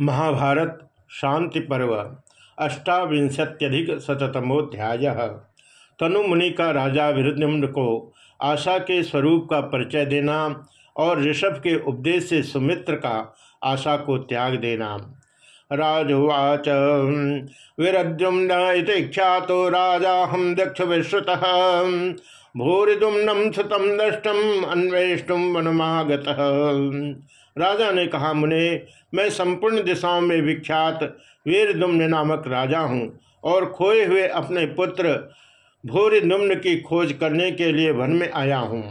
महाभारत शांति पर्व, अष्टाविंशत्यधिक शतमोध्याय तनु मुनि का राजा विरुद्ध को आशा के स्वरूप का परिचय देना और ऋषभ के उपदेश से सुमित्र का आशा को त्याग देना। राजवाच, विरद्युम्न ख्यात राजा, हम दक्ष विश्रुत। भूरिदुम्नम सुतम नष्टम अन्वेष्टुम वनमागत। राजा ने कहा, मुने, मैं संपूर्ण दिशाओं में विख्यात वीरदुम्न नामक राजा हूँ और खोए हुए अपने पुत्र भूरिदुम्न की खोज करने के लिए वन में आया हूँ।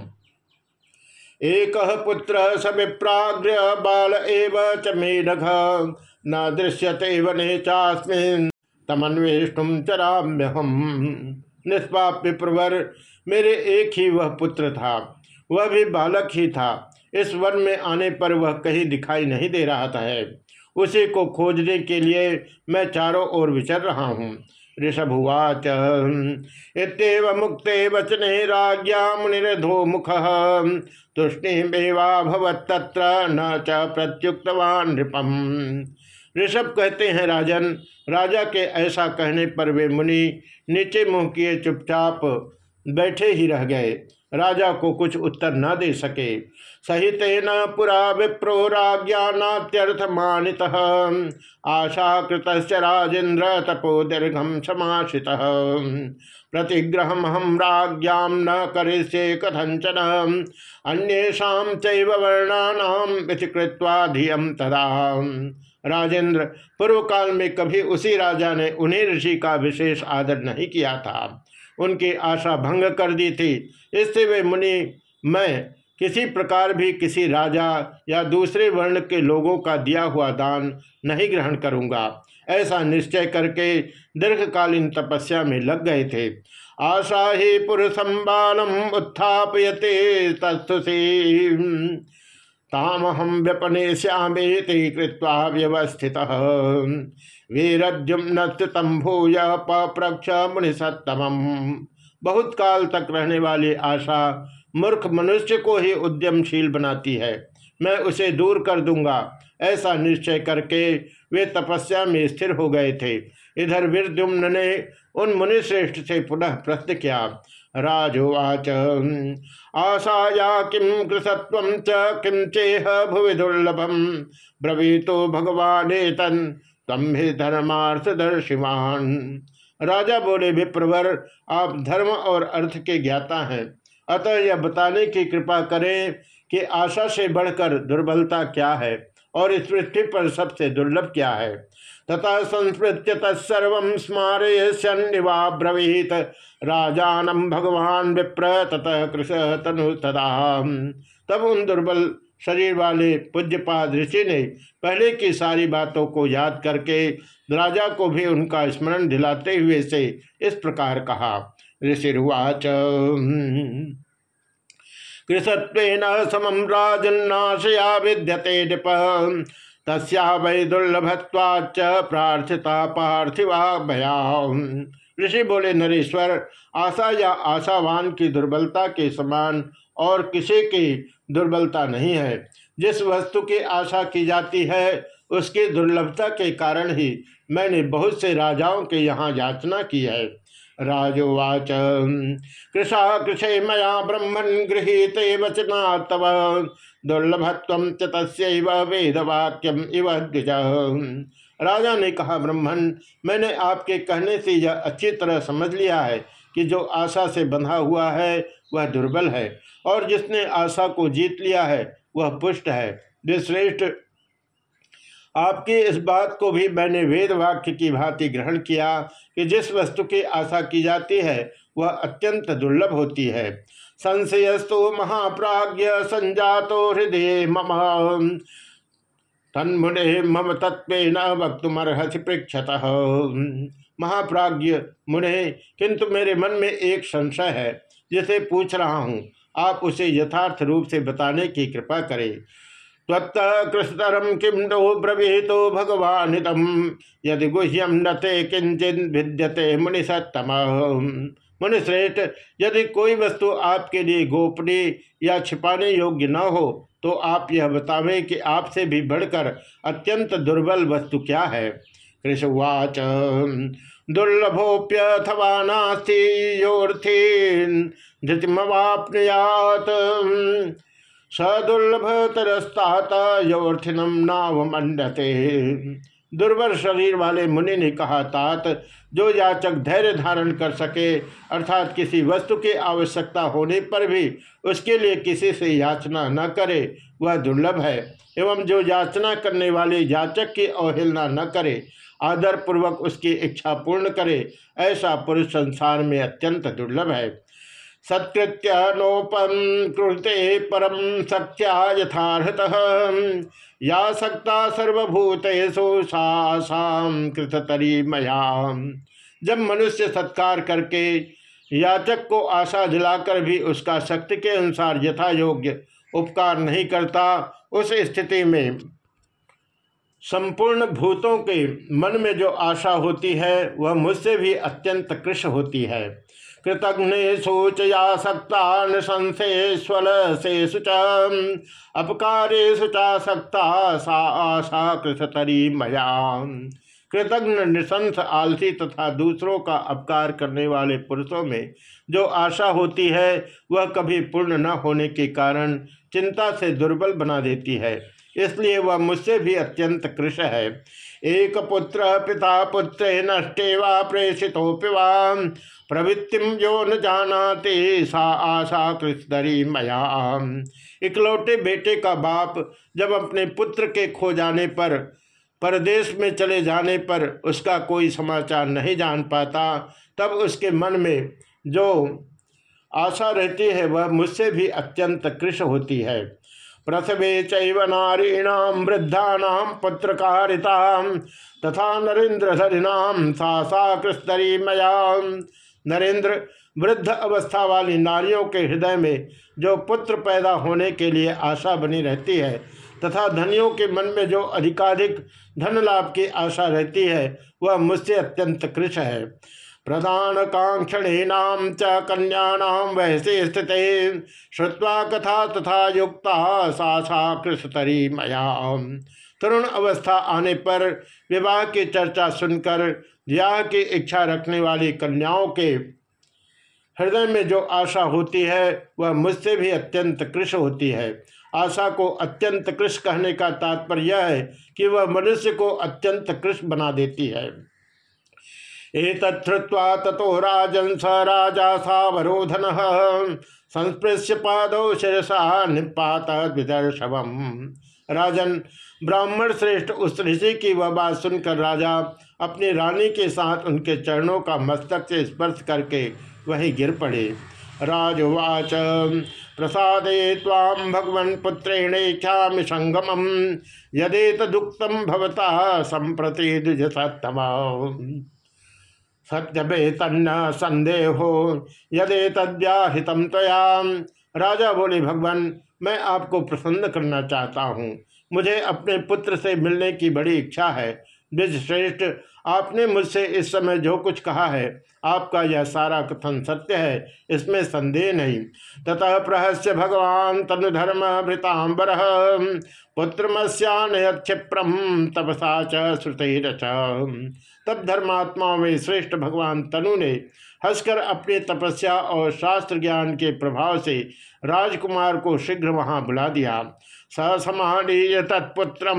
एक पुत्र सविप्राग्र बाल एव च मेढघ, न दृश्यते वने चास्मिन। तमन्वेष्टुम चराम्यहम निष्पाप्य प्रवर, मेरे एक ही वह पुत्र था, वह भी बालक ही था। इस वन में आने पर वह कहीं दिखाई नहीं दे रहा था है। उसी को खोजने के लिए मैं चारों ओर विचर रहा हूँ। ऋषभुवाच इतव मुक्ते वचने राज्ञा मुनिधो मुख। तुष्णिमेवाभवत तत्र न च प्रत्युक्तवान नृपम। ऋषभ कहते हैं, राजन, राजा के ऐसा कहने पर वे मुनि नीचे मुँह किए चुपचाप बैठे ही रह गए। राजा को कुछ उत्तर न दे सके। सहित न पुरा विप्रो राज्ञानात्यर्थ मानित आशा कृत राजेन्द्र तपो दीर्घम समाशित प्रतिग्रह हम राज्ञाम न करिष्ये कथंचन वर्णानाम कृत्वा धियम तदा। राजेंद्र पूर्व काल में कभी उसी राजा ने उन्हीं ऋषि का विशेष आदर नहीं किया था। उनकी आशा भंग कर दी थी। इससे वे मुनि, मैं किसी प्रकार भी किसी राजा या दूसरे वर्ण के लोगों का दिया हुआ दान नहीं ग्रहण करूँगा। ऐसा निश्चय करके दीर्घकालीन तपस्या में लग गए थे। आशा ही पुरुषम बालम उत्थापयते तामहम व्यपने श्यामेति कृत्वा व्यवस्थित। वीरद्युम्न भूय पप्रक्ष मुनिसत्तम बहुत काल तक रहने वाली आशा मूर्ख मनुष्य को ही उद्यमशील बनाती है। मैं उसे दूर कर दूँगा। ऐसा निश्चय करके वे तपस्या में स्थिर हो गए थे। इधर वीरद्युम्न ने उन मुनिश्रेष्ठ से पुनः प्रश्न किया, राजोवाच, आशाया किम कृषत्व च किम चेह भुवि दुर्लभम? ब्रवीतो भगवान तम भी धर्मार्थ दर्शिमान राजा बोले, विप्रवर, आप धर्म और अर्थ के ज्ञाता हैं। अतः यह बताने की कृपा करें कि आशा से बढ़कर दुर्बलता क्या है और इस पृथ्वी पर सबसे दुर्लभ क्या है। तथा संस्मृत्य तत्सर्व स्मारयन्निवा ब्रवीत राजानम भगवान विप्र, ततः कृष तनु तदा तब उन दुर्बल शरीर वाले पूज्यपाद ऋषि ने पहले की सारी बातों को याद करके राजा को भी उनका स्मरण दिलाते हुए से इस प्रकार कहा, ऋषिर्वाच कृषत्व समम राजन्नाशया विद्यते नृप। तस्या वै दुर्लभत्वाच प्रार्थिता पार्थिवा भया ऋषि बोले, नरेश्वर, आशा या आशावान की दुर्बलता के समान और किसी की दुर्बलता नहीं है। जिस वस्तु की आशा की जाती है, उसकी दुर्लभता के कारण ही मैंने बहुत से राजाओं के यहाँ याचना की है। राजोवाच, कृषा कृषे मया ब्रह्मण गृहीत वचना तव, दुर्लभत्व तस्व वेदवाक्यम इव द्विज। राजा ने कहा ब्रह्मण मैंने आपके कहने से यह अच्छी तरह समझ लिया है कि जो आशा से बंधा हुआ है, वह दुर्बल है, और जिसने आशा को जीत लिया है, वह पुष्ट है। विश्रेष्ठ आपकी इस बात को भी मैंने वेद वाक्य की भांति ग्रहण किया कि जिस वस्तु की आशा की जाती है, वह अत्यंत दुर्लभ होती है। संशयस्तु महाप्राज्य संजातो हृदय मम। तन्मुने मम तत्व न वक्तुमर्हति पृक्षत महाप्राज्य मुने, किंतु मेरे मन में एक संशय है, जिसे पूछ रहा हूँ। आप उसे यथार्थ रूप से बताने की कृपा करें। त्वत्त कृष्णतरम किम नो ब्रवीतो भगवान यदि गुह्यम न ते किंचित भिद्यते मुनिसत्तम। मुनिश्रेष्ठ यदि कोई वस्तु आपके लिए गोपनीय या छिपाने योग्य न हो तो आप यह बतावें कि आपसे भी बढ़कर अत्यंत दुर्बल वस्तु क्या है? कृषवाच दुर्लभोप्यथवा नास्ति योर्थीन धृतिमवाप्नुयात। सदुर्लभ तरस्तात दुर्बल शरीर वाले मुनि ने कहा, तात, जो याचक धैर्य धारण कर सके, अर्थात किसी वस्तु की आवश्यकता होने पर भी उसके लिए किसी से याचना न करे, वह दुर्लभ है। एवं जो याचना करने वाले याचक की अवहेलना न करे आदर पूर्वक उसकी इच्छा पूर्ण करे, ऐसा पुरुष संसार में अत्यंत दुर्लभ है। सत्कृत्य नोपम कृते परम सत्या यथार्थ या सक्ता सर्वभूतेषु सासाम कृततरी मयाम जब मनुष्य सत्कार करके याचक को आशा दिलाकर भी उसका शक्ति के अनुसार यथा योग्य उपकार नहीं करता, उस स्थिति में संपूर्ण भूतों के मन में जो आशा होती है, वह मुझसे भी अत्यंत कृष होती है। कृतघ्ने शोचया सक्ता नशंसेस्वल से सुच अपकारे सुचा सक्ता सा आशा कृतरी मया। कृतज्ञ, निशंस, आलसी तथा दूसरों का अपकार करने वाले पुरुषों में जो आशा होती है, वह कभी पूर्ण न होने के कारण चिंता से दुर्बल बना देती है। इसलिए वह मुझसे भी अत्यंत कृष है। एक पुत्र पिता पुत्र नष्टे वा प्रेषितोपि वा प्रवृत्तिम जो न जानाते, सा आशा कृष्णरी मया। इकलौटे बेटे का बाप जब अपने पुत्र के खो जाने पर, परदेश में चले जाने पर उसका कोई समाचार नहीं जान पाता, तब उसके मन में जो आशा रहती है, वह मुझसे भी अत्यंत कृष होती है। प्रसवे चैव नारीणाम वृद्धानाम पत्रकारिता तथा नरेन्द्रधरिणाम सा सा कृष्णरी मया नरेंद्र वृद्ध अवस्था वाली नारियों के हृदय में जो पुत्र पैदा होने के लिए आशा बनी रहती है तथा धनियों के मन में जो अधिकाधिक धन लाभ की आशा रहती है, वह मुझसे अत्यंत कृष है। प्रधान कांक्षणीनाम च कन्यानाम वैसे स्थित। श्रुवा कथा तथा युक्ता, सा कृषतरी मया। तरुण अवस्था आने पर विवाह की चर्चा सुनकर ब्याह की इच्छा रखने वाली कन्याओं के हृदय में जो आशा होती है, वह मुझसे भी अत्यंत कृष होती है। आशा को अत्यंत कृष कहने का तात्पर्य यह है कि वह मनुष्य को अत्यंत कृष बना देती है। एतत्वा तथो राजन स राजा सावरोधन संस्पृश्य पादौ शिरसा निपात विदर्शव राजन, ब्राह्मण श्रेष्ठ उस ऋषि की वह बात सुनकर राजा अपनी रानी के साथ उनके चरणों का मस्तक से स्पर्श करके वहीं गिर पड़े। राजवाच, प्रसादे ताम भगवन पुत्रेण इच्छा संगमम। यदे तदुक्तम भवता संप्रति द्विजसत्तमा सत्य तन्न संदेहो यदे तद्याहितम तया राजा बोले, भगवान, मैं आपको प्रसन्न करना चाहता हूँ। मुझे अपने पुत्र से मिलने की बड़ी इच्छा है। श्रेष्ठ आपने मुझसे इस समय जो कुछ कहा है, आपका यह सारा कथन सत्य है, इसमें संदेह नहीं। ततः प्रहस्य भगवान तनुधर्म भृतांबर पुत्रमस्यान क्षिप्रम तपसा च तब धर्मात्माओं में श्रेष्ठ भगवान तनु ने हंसकर अपने तपस्या और शास्त्र ज्ञान के प्रभाव से राजकुमार को शीघ्र वहाँ बुला दिया। ससमानीय तत्पुत्र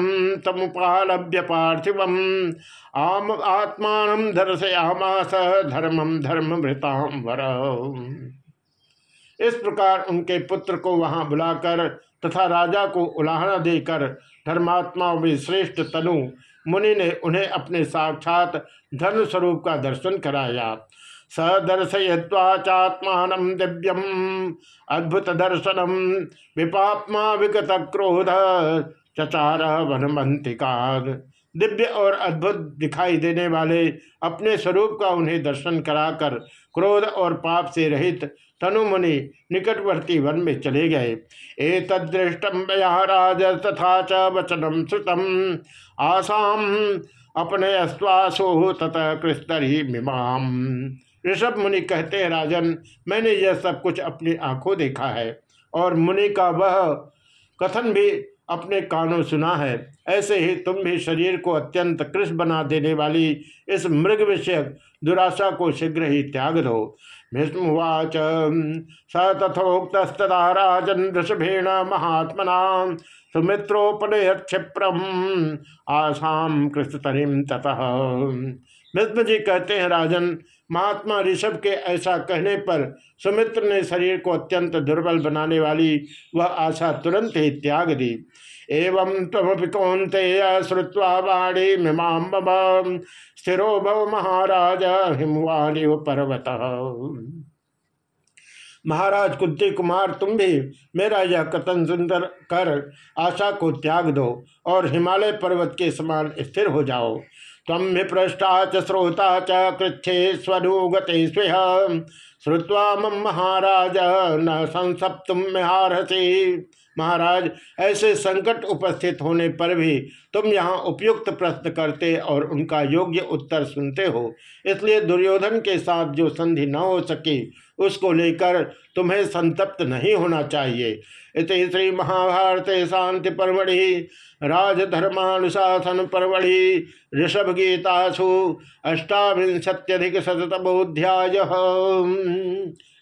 तमुपालभ्य पार्थिव आम आत्मा दर्शयामास धर्मम धर्म भृतांबर इस प्रकार उनके पुत्र को वहाँ बुलाकर तथा राजा को उलाहना देकर धर्मात्माओं में श्रेष्ठ तनु मुनि ने उन्हें अपने साक्षात धन स्वरूप का दर्शन कराया। सदर्शय्वाचात्मान दिव्यम, अद्भुत दर्शनम विपापमा विगत क्रोध, चचार वनमंतिका। दिव्य और अद्भुत दिखाई देने वाले अपने स्वरूप का उन्हें दर्शन कराकर क्रोध और पाप से रहित तनुमुनि निकटवर्ती वन में चले गए। ए तदृष्टम तथा च वचनम श्रुतम। आसाम अपने अस्वासो तथा कृष्णरी मिमाम। ऋषभ मुनि कहते हैं, राजन, मैंने यह सब कुछ अपनी आँखों देखा है और मुनि का वह कथन भी अपने कानों सुना है। ऐसे ही तुम भी शरीर को अत्यंत कृष्ण बना देने वाली इस मृग विषयक दुराशा को शीघ्र ही त्याग दो। भीष्मवाच स तथोक्तस्तदा राजन ऋषभेण महात्मना सुमित्रोपनय क्षिप्रम आसाम कृष्णतरीम ततः। भीष्म जी कहते हैं, राजन महात्मा ऋषभ के ऐसा कहने पर सुमित्र ने शरीर को अत्यंत दुर्बल बनाने वाली वह आशा तुरंत ही त्याग दी। एवं तमपि कौंते श्रुवा वाणी मिमाम स्थिरो भव महाराज, हिमवाणी पर्वत। महाराज कुंती कुमार, तुम भी मेरा यह कथन सुंदर कर आशा को त्याग दो और हिमालय पर्वत के समान स्थिर हो जाओ। तम विपृष्टा च श्रोता च कृच्छे स्वनुगते श्रुवा मम महाराज न संसप्तुम हारसी महाराज, ऐसे संकट उपस्थित होने पर भी तुम यहाँ उपयुक्त प्रश्न करते और उनका योग्य उत्तर सुनते हो। इसलिए दुर्योधन के साथ जो संधि न हो सके, उसको लेकर तुम्हें संतप्त नहीं होना चाहिए। इस श्री महाभारत शांति परमढ़ि राजधर्मानुशासन परमढ़ि ऋषभ गीतासु अष्टाविंशत्यधिक शतमोध्याय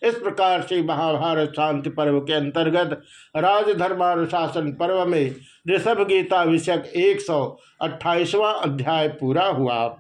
इस प्रकार से महाभारत शांति पर्व के अंतर्गत राजधर्मानुशासन पर्व में ऋषभ गीता विषयक एक सौ अध्याय पूरा हुआ।